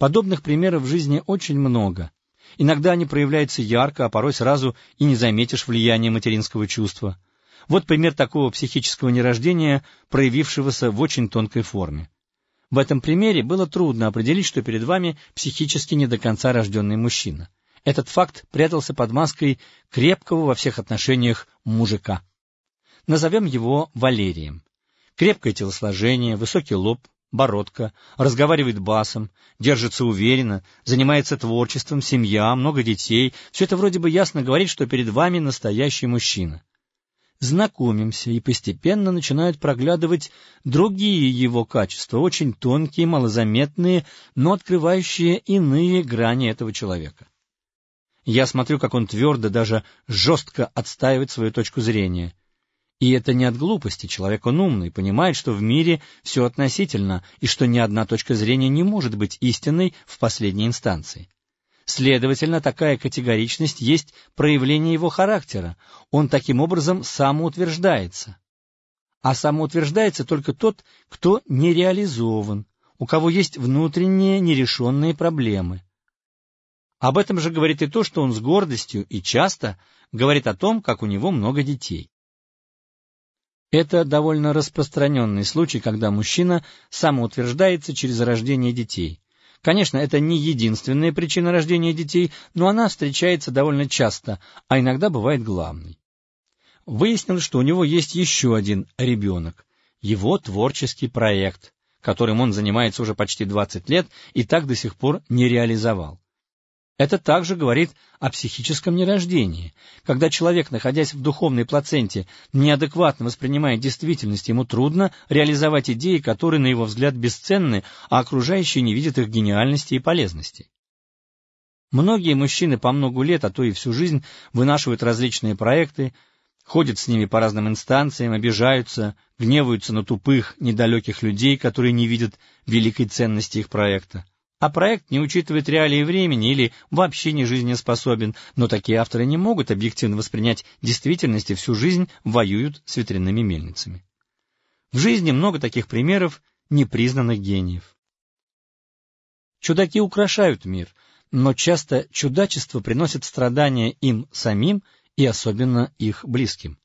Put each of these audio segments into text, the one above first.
Подобных примеров в жизни очень много. Иногда они проявляются ярко, а порой сразу и не заметишь влияния материнского чувства. Вот пример такого психического нерождения, проявившегося в очень тонкой форме. В этом примере было трудно определить, что перед вами психически не до конца рожденный мужчина. Этот факт прятался под маской крепкого во всех отношениях мужика. Назовем его Валерием. Крепкое телосложение, высокий лоб, бородка, разговаривает басом, держится уверенно, занимается творчеством, семья, много детей. Все это вроде бы ясно говорит, что перед вами настоящий мужчина. Знакомимся, и постепенно начинают проглядывать другие его качества, очень тонкие, малозаметные, но открывающие иные грани этого человека. Я смотрю, как он твердо, даже жестко отстаивает свою точку зрения. И это не от глупости, человек он умный, понимает, что в мире все относительно, и что ни одна точка зрения не может быть истинной в последней инстанции. Следовательно, такая категоричность есть проявление его характера, он таким образом самоутверждается. А самоутверждается только тот, кто не реализован, у кого есть внутренние нерешенные проблемы. Об этом же говорит и то, что он с гордостью и часто говорит о том, как у него много детей. Это довольно распространенный случай, когда мужчина самоутверждается через рождение детей. Конечно, это не единственная причина рождения детей, но она встречается довольно часто, а иногда бывает главной. Выяснилось, что у него есть еще один ребенок, его творческий проект, которым он занимается уже почти 20 лет и так до сих пор не реализовал. Это также говорит о психическом нерождении. Когда человек, находясь в духовной плаценте, неадекватно воспринимает действительность, ему трудно реализовать идеи, которые, на его взгляд, бесценны, а окружающие не видят их гениальности и полезности. Многие мужчины по многу лет, а то и всю жизнь, вынашивают различные проекты, ходят с ними по разным инстанциям, обижаются, гневаются на тупых, недалеких людей, которые не видят великой ценности их проекта а проект не учитывает реалии времени или вообще не жизнеспособен, но такие авторы не могут объективно воспринять действительность и всю жизнь воюют с ветряными мельницами. В жизни много таких примеров непризнанных гениев. Чудаки украшают мир, но часто чудачество приносит страдания им самим и особенно их близким.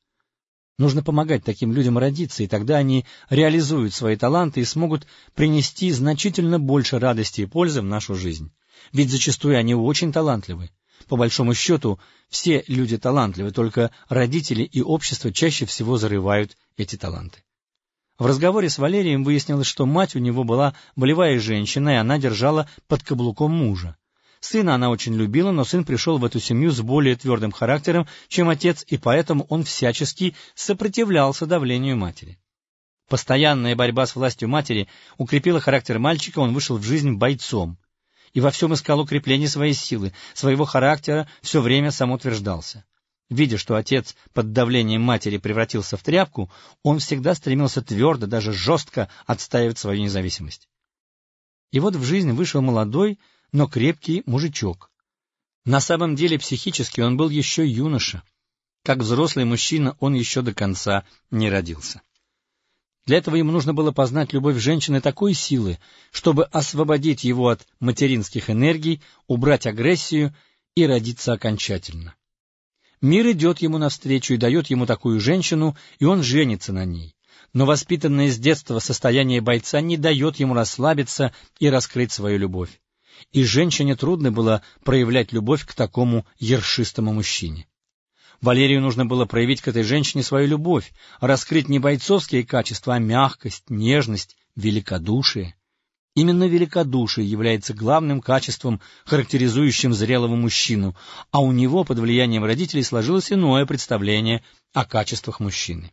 Нужно помогать таким людям родиться, и тогда они реализуют свои таланты и смогут принести значительно больше радости и пользы в нашу жизнь. Ведь зачастую они очень талантливы. По большому счету, все люди талантливы, только родители и общество чаще всего зарывают эти таланты. В разговоре с Валерием выяснилось, что мать у него была болевая женщина, и она держала под каблуком мужа. Сына она очень любила, но сын пришел в эту семью с более твердым характером, чем отец, и поэтому он всячески сопротивлялся давлению матери. Постоянная борьба с властью матери укрепила характер мальчика, он вышел в жизнь бойцом. И во всем искал укрепление своей силы, своего характера, все время самоутверждался. Видя, что отец под давлением матери превратился в тряпку, он всегда стремился твердо, даже жестко отстаивать свою независимость. И вот в жизнь вышел молодой, но крепкий мужичок. На самом деле психически он был еще юноша. Как взрослый мужчина он еще до конца не родился. Для этого ему нужно было познать любовь женщины такой силы, чтобы освободить его от материнских энергий, убрать агрессию и родиться окончательно. Мир идет ему навстречу и дает ему такую женщину, и он женится на ней. Но воспитанное с детства состояние бойца не дает ему расслабиться и раскрыть свою любовь и женщине трудно было проявлять любовь к такому ершистому мужчине. Валерию нужно было проявить к этой женщине свою любовь, раскрыть не бойцовские качества, а мягкость, нежность, великодушие. Именно великодушие является главным качеством, характеризующим зрелого мужчину, а у него под влиянием родителей сложилось иное представление о качествах мужчины.